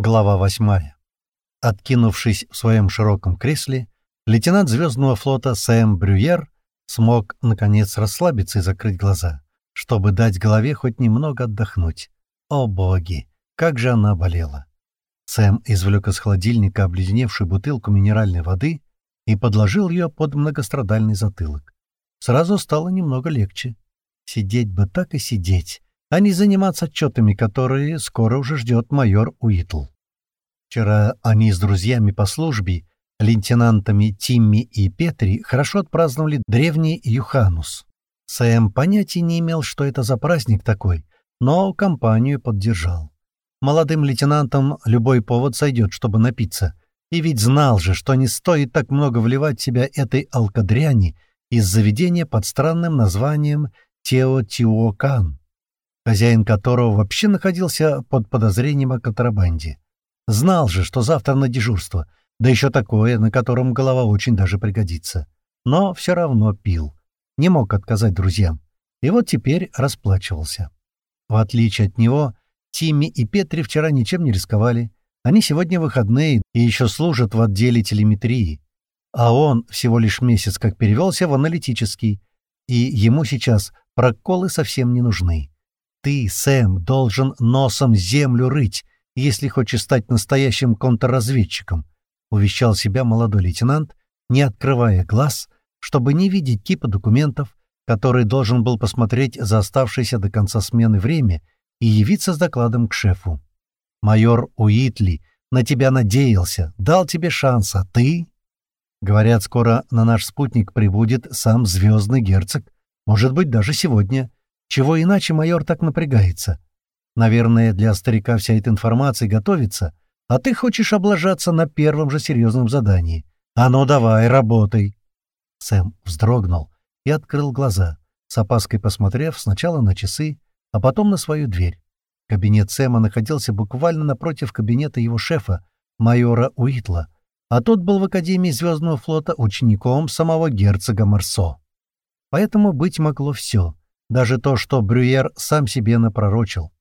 Глава восьмая. Откинувшись в своем широком кресле, лейтенант Звездного флота Сэм Брюер смог, наконец, расслабиться и закрыть глаза, чтобы дать голове хоть немного отдохнуть. О боги, как же она болела! Сэм извлек из холодильника обледеневшую бутылку минеральной воды и подложил ее под многострадальный затылок. Сразу стало немного легче. Сидеть бы так и сидеть, а не заниматься отчетами, которые скоро уже ждет майор Уитл. Вчера они с друзьями по службе, лейтенантами Тимми и Петри, хорошо отпраздновали древний Юханус. Сэм понятия не имел, что это за праздник такой, но компанию поддержал. Молодым лейтенантам любой повод сойдет, чтобы напиться. И ведь знал же, что не стоит так много вливать себя этой алкодряни из заведения под странным названием Теотиокан хозяин которого вообще находился под подозрением о контрабанде. Знал же, что завтра на дежурство, да еще такое, на котором голова очень даже пригодится. Но все равно пил. Не мог отказать друзьям. И вот теперь расплачивался. В отличие от него, Тимми и Петри вчера ничем не рисковали. Они сегодня выходные и еще служат в отделе телеметрии. А он всего лишь месяц как перевелся в аналитический, и ему сейчас проколы совсем не нужны. Ты, Сэм, должен носом землю рыть, если хочешь стать настоящим контрразведчиком», — увещал себя молодой лейтенант, не открывая глаз, чтобы не видеть типа документов, который должен был посмотреть за оставшееся до конца смены время и явиться с докладом к шефу. «Майор Уитли на тебя надеялся, дал тебе шанс, а ты...» Говорят, скоро на наш спутник прибудет сам звездный герцог, может быть, даже сегодня. Чего иначе майор так напрягается? Наверное, для старика вся эта информация готовится, а ты хочешь облажаться на первом же серьезном задании. А ну давай, работай!» Сэм вздрогнул и открыл глаза, с опаской посмотрев сначала на часы, а потом на свою дверь. Кабинет Сэма находился буквально напротив кабинета его шефа, майора Уитла, а тот был в Академии Звездного флота учеником самого герцога Марсо. Поэтому быть могло все, даже то, что Брюер сам себе напророчил.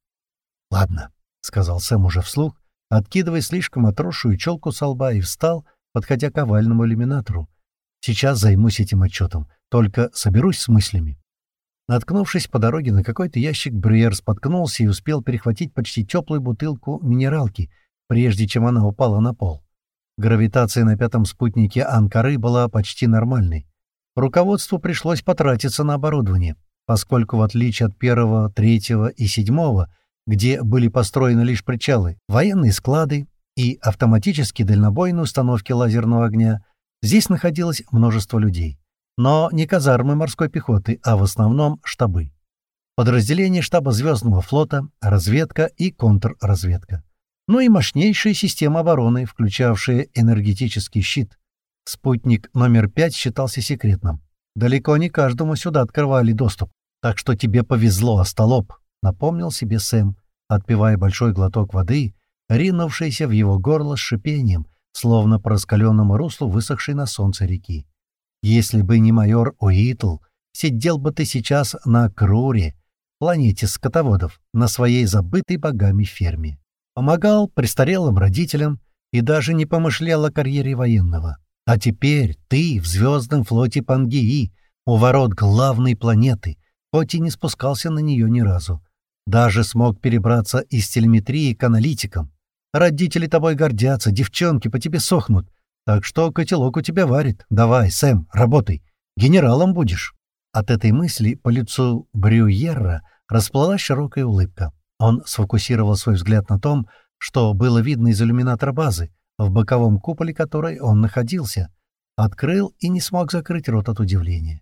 «Ладно», — сказал Сэм уже вслух, откидывая слишком отросшую челку со лба и встал, подходя к овальному иллюминатору. «Сейчас займусь этим отчетом, только соберусь с мыслями». Наткнувшись по дороге на какой-то ящик, Брюер споткнулся и успел перехватить почти теплую бутылку минералки, прежде чем она упала на пол. Гравитация на пятом спутнике Анкары была почти нормальной. Руководству пришлось потратиться на оборудование поскольку в отличие от первого, третьего и седьмого, где были построены лишь причалы, военные склады и автоматические дальнобойные установки лазерного огня, здесь находилось множество людей. Но не казармы морской пехоты, а в основном штабы. Подразделения штаба Звездного флота, разведка и контрразведка. Ну и мощнейшая система обороны, включавшая энергетический щит. Спутник номер 5 считался секретным. Далеко не каждому сюда открывали доступ. «Так что тебе повезло, остолоп», — напомнил себе Сэм, отпивая большой глоток воды, ринувшийся в его горло с шипением, словно по раскаленному руслу высохшей на солнце реки. «Если бы не майор Уитл, сидел бы ты сейчас на Круре, планете скотоводов, на своей забытой богами ферме. Помогал престарелым родителям и даже не помышлял о карьере военного. А теперь ты в звездном флоте Пангеи, у ворот главной планеты, хоть и не спускался на нее ни разу. Даже смог перебраться из телеметрии к аналитикам. Родители тобой гордятся, девчонки по тебе сохнут. Так что котелок у тебя варит. Давай, Сэм, работай. Генералом будешь». От этой мысли по лицу Брюерра расплылась широкая улыбка. Он сфокусировал свой взгляд на том, что было видно из иллюминатора базы, в боковом куполе которой он находился. Открыл и не смог закрыть рот от удивления.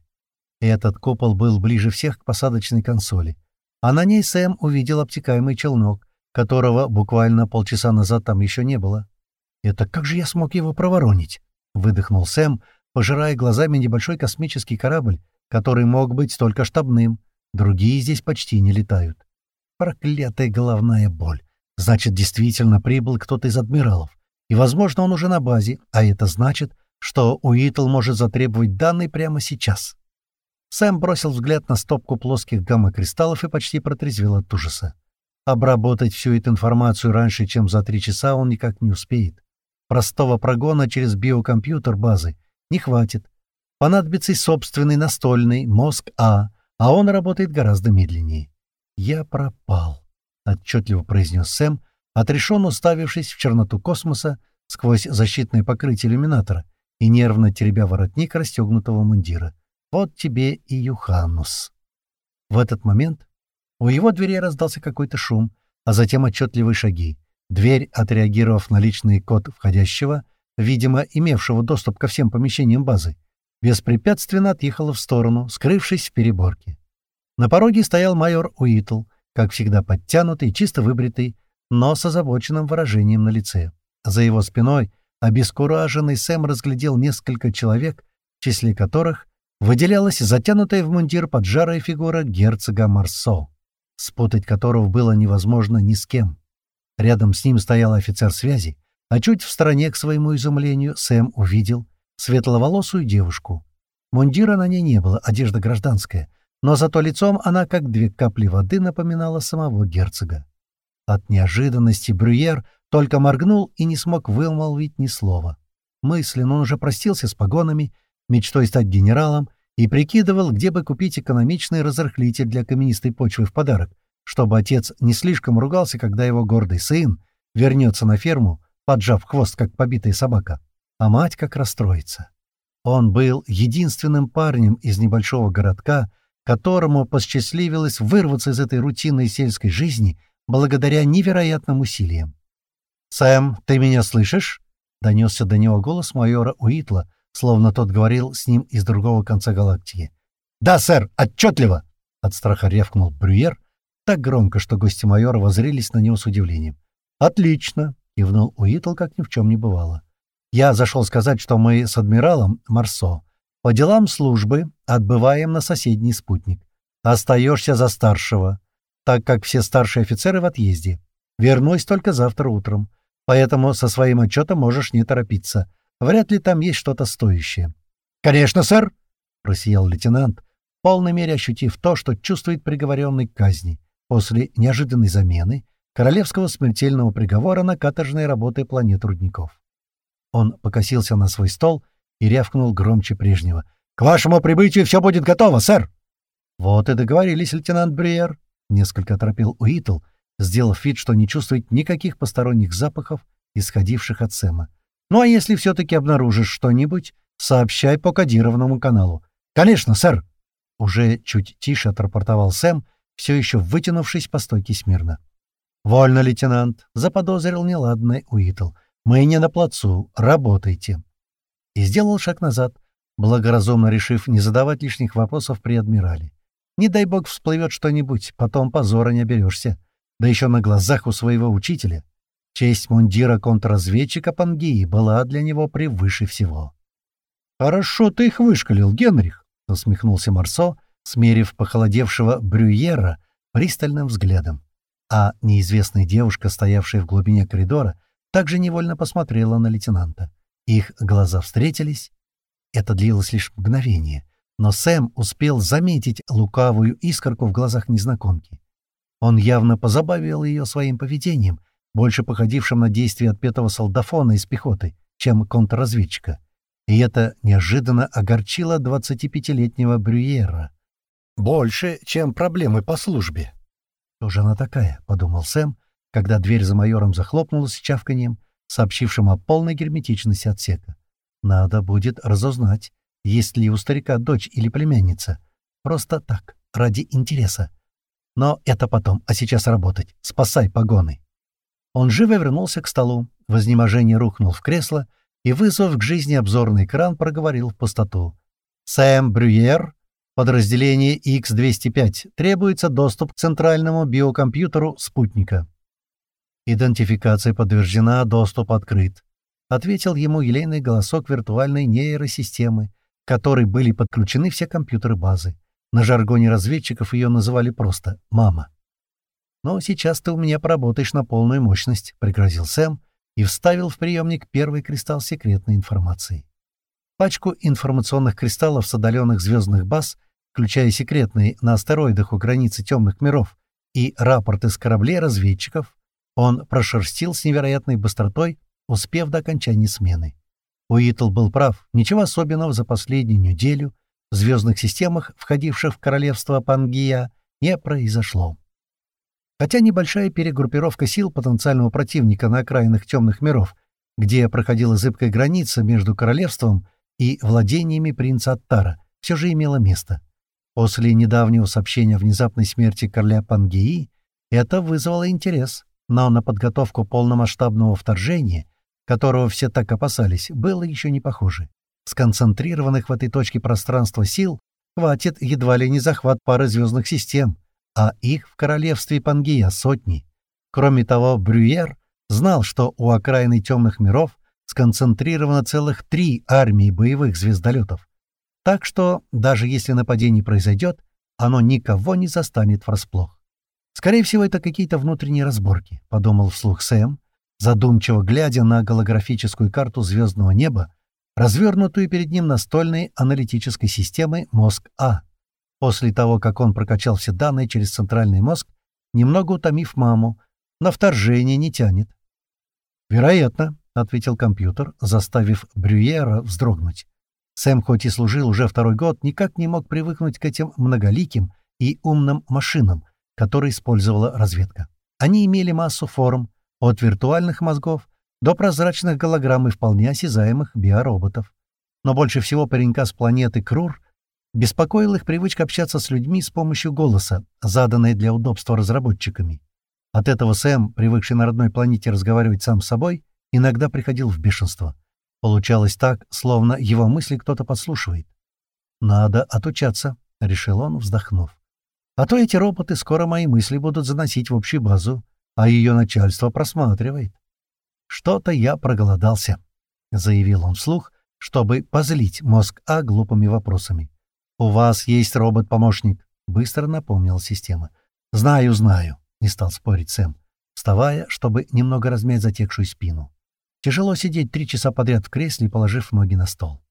Этот купол был ближе всех к посадочной консоли, а на ней Сэм увидел обтекаемый челнок, которого буквально полчаса назад там еще не было. «Это как же я смог его проворонить?» — выдохнул Сэм, пожирая глазами небольшой космический корабль, который мог быть только штабным. Другие здесь почти не летают. Проклятая головная боль. Значит, действительно прибыл кто-то из адмиралов. И, возможно, он уже на базе, а это значит, что Уитл может затребовать данные прямо сейчас. Сэм бросил взгляд на стопку плоских гамма-кристаллов и почти протрезвел от ужаса. Обработать всю эту информацию раньше, чем за три часа, он никак не успеет. Простого прогона через биокомпьютер базы не хватит. Понадобится и собственный настольный мозг А, а он работает гораздо медленнее. «Я пропал», — отчетливо произнес Сэм, отрешенно уставившись в черноту космоса сквозь защитное покрытие иллюминатора и нервно теребя воротник расстегнутого мундира. «Вот тебе и Юханус». В этот момент у его двери раздался какой-то шум, а затем отчетливые шаги. Дверь, отреагировав на личный код входящего, видимо, имевшего доступ ко всем помещениям базы, беспрепятственно отъехала в сторону, скрывшись в переборке. На пороге стоял майор Уитл, как всегда подтянутый, чисто выбритый, но с озабоченным выражением на лице. За его спиной обескураженный Сэм разглядел несколько человек, в числе которых выделялась затянутая в мундир поджарая фигура герцога Марсо спутать которого было невозможно ни с кем. Рядом с ним стоял офицер связи, а чуть в стороне, к своему изумлению, Сэм увидел светловолосую девушку. Мундира на ней не было, одежда гражданская, но зато лицом она, как две капли воды, напоминала самого герцога. От неожиданности Брюер только моргнул и не смог вымолвить ни слова. Мысленно он уже простился с погонами, мечтой стать генералом, и прикидывал, где бы купить экономичный разрыхлитель для каменистой почвы в подарок, чтобы отец не слишком ругался, когда его гордый сын вернется на ферму, поджав хвост, как побитая собака, а мать как расстроится. Он был единственным парнем из небольшого городка, которому посчастливилось вырваться из этой рутинной сельской жизни благодаря невероятным усилиям. «Сэм, ты меня слышишь?» — донесся до него голос майора Уитла, словно тот говорил с ним из другого конца галактики. «Да, сэр, отчетливо!» — от страха ревкнул Брюер так громко, что гости майора возрились на него с удивлением. «Отлично!» — кивнул Уитл, как ни в чем не бывало. «Я зашел сказать, что мы с адмиралом Марсо по делам службы отбываем на соседний спутник. Остаешься за старшего, так как все старшие офицеры в отъезде. Вернусь только завтра утром, поэтому со своим отчетом можешь не торопиться. Вряд ли там есть что-то стоящее. «Конечно, сэр!» — просиял лейтенант, в полной мере ощутив то, что чувствует приговоренный к казни после неожиданной замены королевского смертельного приговора на каторжной работы планет рудников. Он покосился на свой стол и рявкнул громче прежнего. «К вашему прибытию все будет готово, сэр!» «Вот и договорились, лейтенант Бриер», — несколько торопил Уитл, сделав вид, что не чувствует никаких посторонних запахов, исходивших от Сэма. Ну а если все-таки обнаружишь что-нибудь, сообщай по кодированному каналу. «Конечно, сэр!» Уже чуть тише отрапортовал Сэм, все еще вытянувшись по стойке смирно. «Вольно, лейтенант!» — заподозрил неладный Уитл. «Мы не на плацу. Работайте!» И сделал шаг назад, благоразумно решив не задавать лишних вопросов при адмирале. Не дай бог всплывет что-нибудь, потом позора не оберешься. Да еще на глазах у своего учителя. Честь мундира контрразведчика Пангии была для него превыше всего. «Хорошо ты их вышкалил, Генрих», — усмехнулся Марсо, смерив похолодевшего Брюера пристальным взглядом. А неизвестная девушка, стоявшая в глубине коридора, также невольно посмотрела на лейтенанта. Их глаза встретились. Это длилось лишь мгновение, но Сэм успел заметить лукавую искорку в глазах незнакомки. Он явно позабавил ее своим поведением — больше походившим на действие отпетого солдафона из пехоты, чем контрразведчика. И это неожиданно огорчило 25-летнего Брюера. Больше, чем проблемы по службе. «Кто же она такая?» — подумал Сэм, когда дверь за майором захлопнулась с чавканием, сообщившим о полной герметичности отсека. «Надо будет разузнать, есть ли у старика дочь или племянница. Просто так, ради интереса. Но это потом, а сейчас работать. Спасай погоны». Он живо вернулся к столу, в изнеможении рухнул в кресло и, вызвав к жизни обзорный экран, проговорил в пустоту. «Сэм Брюер, подразделение X-205, требуется доступ к центральному биокомпьютеру спутника». «Идентификация подтверждена, доступ открыт», — ответил ему елейный голосок виртуальной нейросистемы, к которой были подключены все компьютеры базы. На жаргоне разведчиков ее называли просто «мама». «Но сейчас ты у меня поработаешь на полную мощность», — пригрозил Сэм и вставил в приемник первый кристалл секретной информации. Пачку информационных кристаллов с отдаленных звездных баз, включая секретные на астероидах у границы темных миров, и рапорты с кораблей разведчиков он прошерстил с невероятной быстротой, успев до окончания смены. Уитл был прав, ничего особенного за последнюю неделю в звездных системах, входивших в королевство Пангия, не произошло. Хотя небольшая перегруппировка сил потенциального противника на окраинах темных миров, где проходила зыбкая граница между королевством и владениями принца Аттара, все же имела место. После недавнего сообщения о внезапной смерти короля Пангеи это вызвало интерес, но на подготовку полномасштабного вторжения, которого все так опасались, было еще не похоже. Сконцентрированных в этой точке пространства сил хватит едва ли не захват пары звездных систем, а их в королевстве Пангея сотни. Кроме того, Брюер знал, что у окраины темных миров сконцентрировано целых три армии боевых звездолетов. Так что, даже если нападение произойдет, оно никого не застанет врасплох. «Скорее всего, это какие-то внутренние разборки», — подумал вслух Сэм, задумчиво глядя на голографическую карту звездного неба, развернутую перед ним настольной аналитической системой «Мозг-А». После того, как он прокачал все данные через центральный мозг, немного утомив маму, на вторжение не тянет. «Вероятно», — ответил компьютер, заставив Брюера вздрогнуть. Сэм, хоть и служил уже второй год, никак не мог привыкнуть к этим многоликим и умным машинам, которые использовала разведка. Они имели массу форм, от виртуальных мозгов до прозрачных голограмм и вполне осязаемых биороботов. Но больше всего паренька с планеты Крур беспокоила их привычка общаться с людьми с помощью голоса, заданной для удобства разработчиками. От этого Сэм, привыкший на родной планете разговаривать сам с собой, иногда приходил в бешенство — Получалось так, словно его мысли кто-то подслушивает. «Надо отучаться», — решил он, вздохнув. «А то эти роботы скоро мои мысли будут заносить в общую базу, а ее начальство просматривает». «Что-то я проголодался», — заявил он вслух, чтобы позлить мозг А глупыми вопросами. «У вас есть робот-помощник», — быстро напомнила система. «Знаю, знаю», — не стал спорить Сэм, вставая, чтобы немного размять затекшую спину. Тяжело сидеть три часа подряд в кресле, положив ноги на стол.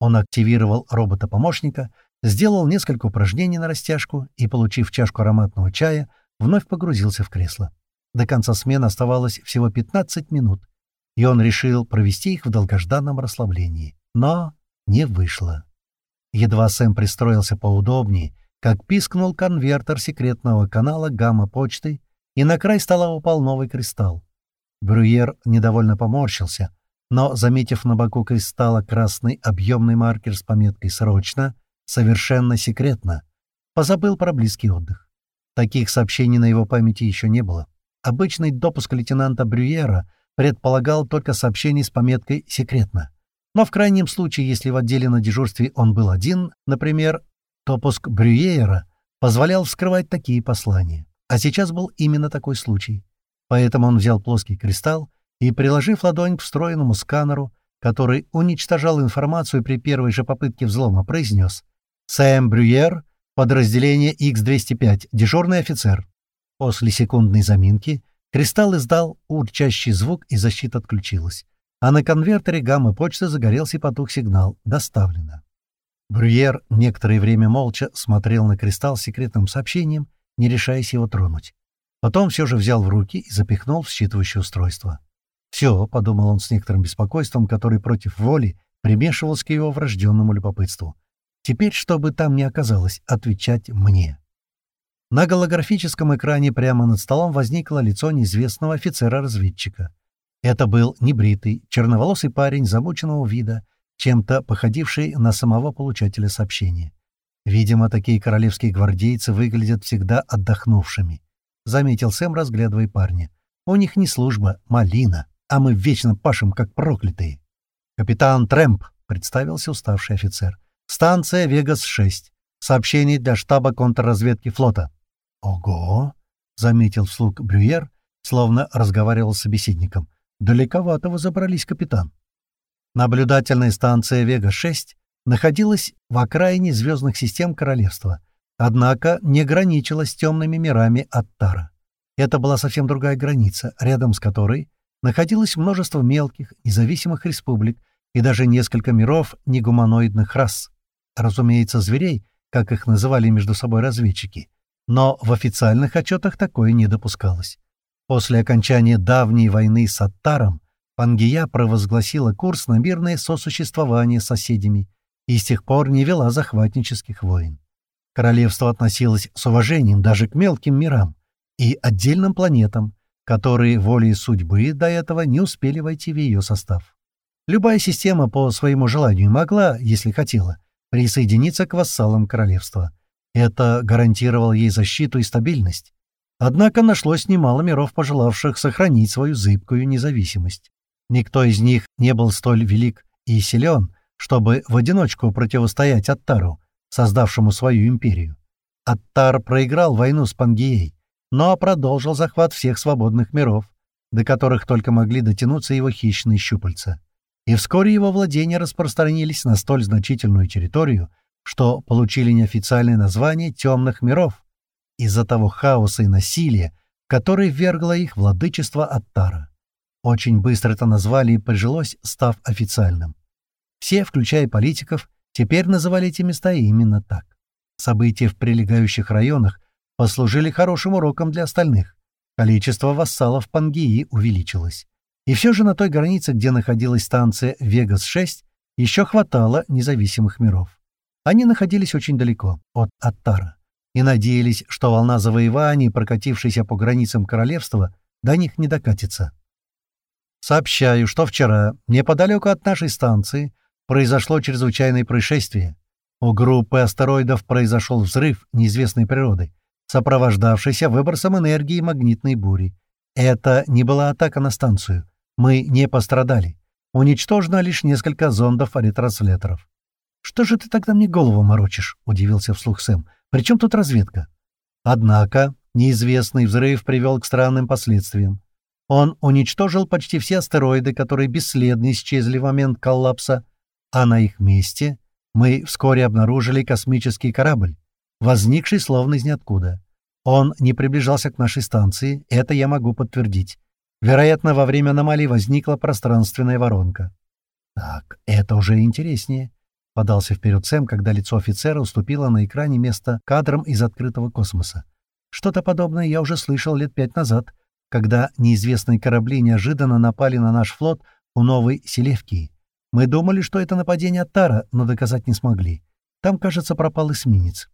Он активировал робота-помощника, сделал несколько упражнений на растяжку и, получив чашку ароматного чая, вновь погрузился в кресло. До конца смены оставалось всего 15 минут, и он решил провести их в долгожданном расслаблении. Но не вышло. Едва Сэм пристроился поудобнее, как пискнул конвертер секретного канала гамма-почты, и на край стола упал новый кристалл. Брюер недовольно поморщился, но, заметив на боку кристалла красный объемный маркер с пометкой «Срочно», совершенно секретно, позабыл про близкий отдых. Таких сообщений на его памяти еще не было. Обычный допуск лейтенанта Брюера предполагал только сообщение с пометкой «Секретно». Но в крайнем случае, если в отделе на дежурстве он был один, например, допуск Брюера позволял вскрывать такие послания. А сейчас был именно такой случай. Поэтому он взял плоский кристалл и, приложив ладонь к встроенному сканеру, который уничтожал информацию при первой же попытке взлома, произнес «Сэм Брюер, подразделение X-205, дежурный офицер». После секундной заминки кристалл издал урчащий звук, и защита отключилась. А на конвертере гамма-почты загорелся и потух сигнал «Доставлено». Брюер некоторое время молча смотрел на кристалл с секретным сообщением, не решаясь его тронуть. Потом все же взял в руки и запихнул в считывающее устройство. «Все», — подумал он с некоторым беспокойством, который против воли примешивался к его врожденному любопытству. «Теперь, что бы там ни оказалось, отвечать мне». На голографическом экране прямо над столом возникло лицо неизвестного офицера-разведчика. Это был небритый, черноволосый парень замученного вида, чем-то походивший на самого получателя сообщения. Видимо, такие королевские гвардейцы выглядят всегда отдохнувшими. — заметил Сэм, разглядывая парня. «У них не служба, малина, а мы вечно пашем, как проклятые». «Капитан Трэмп», — представился уставший офицер. «Станция Вегас-6. Сообщение для штаба контрразведки флота». «Ого!» — заметил вслух Брюер, словно разговаривал с собеседником. «Далековато вы забрались, капитан». Наблюдательная станция Вега-6 находилась в окраине звездных систем Королевства, Однако не граничила с темными мирами Аттара. Это была совсем другая граница, рядом с которой находилось множество мелких, независимых республик и даже несколько миров негуманоидных рас. Разумеется, зверей, как их называли между собой разведчики, но в официальных отчетах такое не допускалось. После окончания давней войны с Аттаром Пангия провозгласила курс на мирное сосуществование с соседями и с тех пор не вела захватнических войн. Королевство относилось с уважением даже к мелким мирам и отдельным планетам, которые волей судьбы до этого не успели войти в ее состав. Любая система по своему желанию могла, если хотела, присоединиться к вассалам королевства. Это гарантировало ей защиту и стабильность. Однако нашлось немало миров, пожелавших сохранить свою зыбкую независимость. Никто из них не был столь велик и силен, чтобы в одиночку противостоять Аттару, создавшему свою империю. Аттар проиграл войну с Пангией, но продолжил захват всех свободных миров, до которых только могли дотянуться его хищные щупальца. И вскоре его владения распространились на столь значительную территорию, что получили неофициальное название «темных миров» из-за того хаоса и насилия, который ввергло их владычество Аттара. Очень быстро это назвали и прижилось, став официальным. Все, включая политиков, теперь называли эти места именно так. События в прилегающих районах послужили хорошим уроком для остальных. Количество вассалов Пангии увеличилось. И все же на той границе, где находилась станция Вегас-6, еще хватало независимых миров. Они находились очень далеко от Аттара и надеялись, что волна завоеваний, прокатившаяся по границам королевства, до них не докатится. Сообщаю, что вчера, неподалеку от нашей станции, произошло чрезвычайное происшествие. У группы астероидов произошел взрыв неизвестной природы, сопровождавшийся выбросом энергии магнитной бури. Это не была атака на станцию. Мы не пострадали. Уничтожено лишь несколько зондов-ретрансляторов. «Что же ты тогда мне голову морочишь?» — удивился вслух Сэм. «При чем тут разведка?» Однако неизвестный взрыв привел к странным последствиям. Он уничтожил почти все астероиды, которые бесследно исчезли в момент коллапса, а на их месте мы вскоре обнаружили космический корабль, возникший словно из ниоткуда. Он не приближался к нашей станции, это я могу подтвердить. Вероятно, во время аномалии возникла пространственная воронка. «Так, это уже интереснее», — подался вперед Сэм, когда лицо офицера уступило на экране место кадрам из открытого космоса. «Что-то подобное я уже слышал лет пять назад, когда неизвестные корабли неожиданно напали на наш флот у Новой Селевкии. Мы думали, что это нападение от Тара, но доказать не смогли. Там, кажется, пропал эсминец.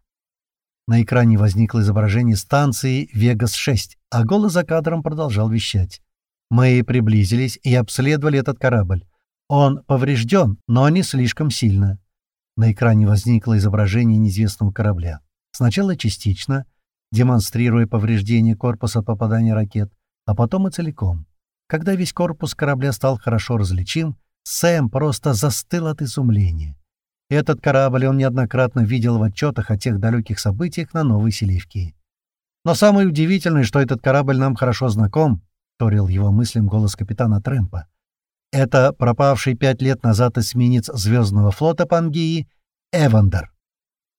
На экране возникло изображение станции «Вегас-6», а голос за кадром продолжал вещать. Мы приблизились и обследовали этот корабль. Он поврежден, но не слишком сильно. На экране возникло изображение неизвестного корабля. Сначала частично, демонстрируя повреждение корпуса попадания ракет, а потом и целиком. Когда весь корпус корабля стал хорошо различим, Сэм просто застыл от изумления. Этот корабль он неоднократно видел в отчетах о тех далеких событиях на Новой Селивке. Но самое удивительное, что этот корабль нам хорошо знаком, — торил его мыслям голос капитана Трэмпа. Это пропавший пять лет назад эсминец Звездного флота Пангии Эвандер.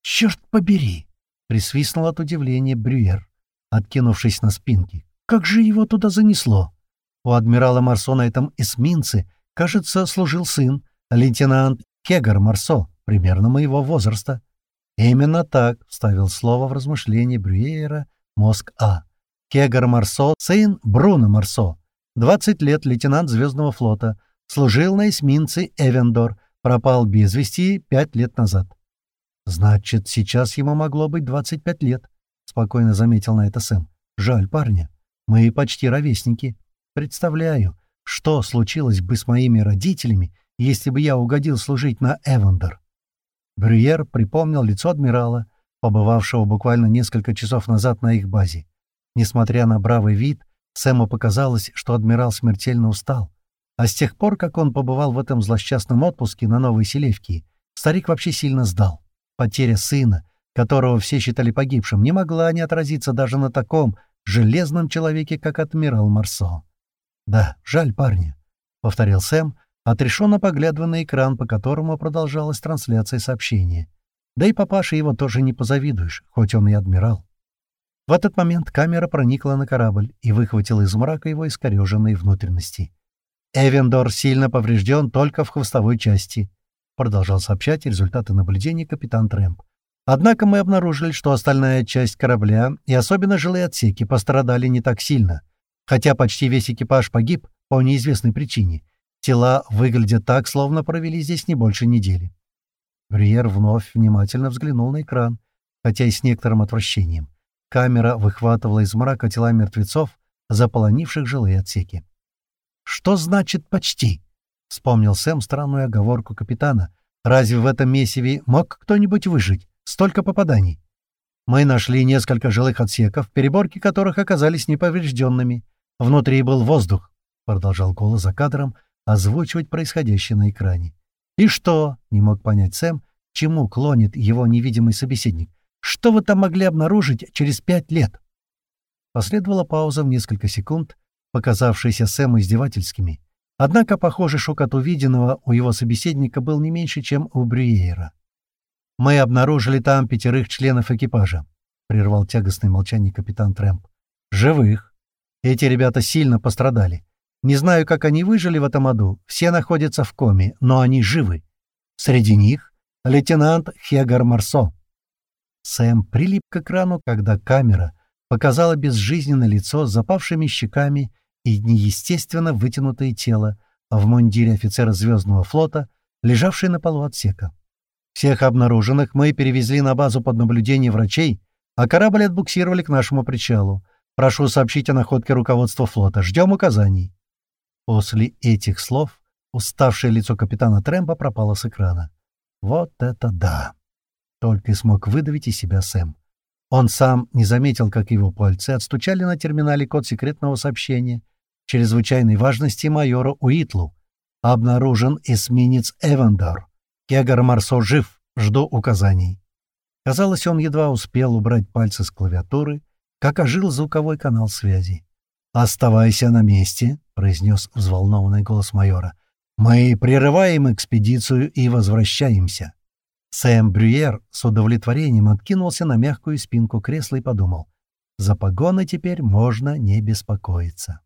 «Черт побери!» — присвистнул от удивления Брюер, откинувшись на спинки. «Как же его туда занесло?» У адмирала Марсо на этом эсминце Кажется, служил сын, лейтенант Кегар Марсо, примерно моего возраста. Именно так вставил слово в размышление Брюера мозг А. Кегар Марсо, сын Бруно Марсо, 20 лет лейтенант Звездного флота, служил на эсминце Эвендор, пропал без вести пять лет назад. «Значит, сейчас ему могло быть 25 лет», — спокойно заметил на это Сэм. «Жаль парня. Мы почти ровесники. Представляю, что случилось бы с моими родителями, если бы я угодил служить на Эвандер? Брюер припомнил лицо адмирала, побывавшего буквально несколько часов назад на их базе. Несмотря на бравый вид, Сэму показалось, что адмирал смертельно устал. А с тех пор, как он побывал в этом злосчастном отпуске на Новой Селевке, старик вообще сильно сдал. Потеря сына, которого все считали погибшим, не могла не отразиться даже на таком железном человеке, как адмирал Марсо. «Да, жаль парня», — повторил Сэм, отрешенно поглядывая на экран, по которому продолжалась трансляция сообщения. Да и папаше его тоже не позавидуешь, хоть он и адмирал. В этот момент камера проникла на корабль и выхватила из мрака его искореженные внутренности. «Эвендор сильно поврежден только в хвостовой части», — продолжал сообщать результаты наблюдений капитан Трэмп. Однако мы обнаружили, что остальная часть корабля и особенно жилые отсеки пострадали не так сильно, хотя почти весь экипаж погиб по неизвестной причине. Тела выглядят так, словно провели здесь не больше недели. Бриер вновь внимательно взглянул на экран, хотя и с некоторым отвращением. Камера выхватывала из мрака тела мертвецов, заполонивших жилые отсеки. «Что значит «почти»?» — вспомнил Сэм странную оговорку капитана. «Разве в этом месиве мог кто-нибудь выжить? Столько попаданий!» Мы нашли несколько жилых отсеков, переборки которых оказались неповрежденными. Внутри был воздух, — продолжал голос за кадром, озвучивать происходящее на экране. «И что?» — не мог понять Сэм, чему клонит его невидимый собеседник. «Что вы там могли обнаружить через пять лет?» Последовала пауза в несколько секунд, показавшаяся Сэму издевательскими. Однако, похоже, шок от увиденного у его собеседника был не меньше, чем у Брюера. «Мы обнаружили там пятерых членов экипажа», — прервал тягостное молчание капитан Трэмп. «Живых. Эти ребята сильно пострадали. Не знаю, как они выжили в этом аду. Все находятся в коме, но они живы. Среди них лейтенант Хегар Марсо». Сэм прилип к экрану, когда камера показала безжизненное лицо с запавшими щеками и неестественно вытянутое тело в мундире офицера Звездного флота, лежавшее на полу отсека. Всех обнаруженных мы перевезли на базу под наблюдение врачей, а корабль отбуксировали к нашему причалу. Прошу сообщить о находке руководства флота. Ждем указаний». После этих слов уставшее лицо капитана Трэмпа пропало с экрана. «Вот это да!» Только и смог выдавить из себя Сэм. Он сам не заметил, как его пальцы отстучали на терминале код секретного сообщения чрезвычайной важности майора Уитлу. Обнаружен эсминец Эвендор. Кегар Марсо жив. Жду указаний. Казалось, он едва успел убрать пальцы с клавиатуры, как ожил звуковой канал связи. «Оставайся на месте», — произнес взволнованный голос майора. «Мы прерываем экспедицию и возвращаемся». Сэм Брюер с удовлетворением откинулся на мягкую спинку кресла и подумал. «За погоны теперь можно не беспокоиться».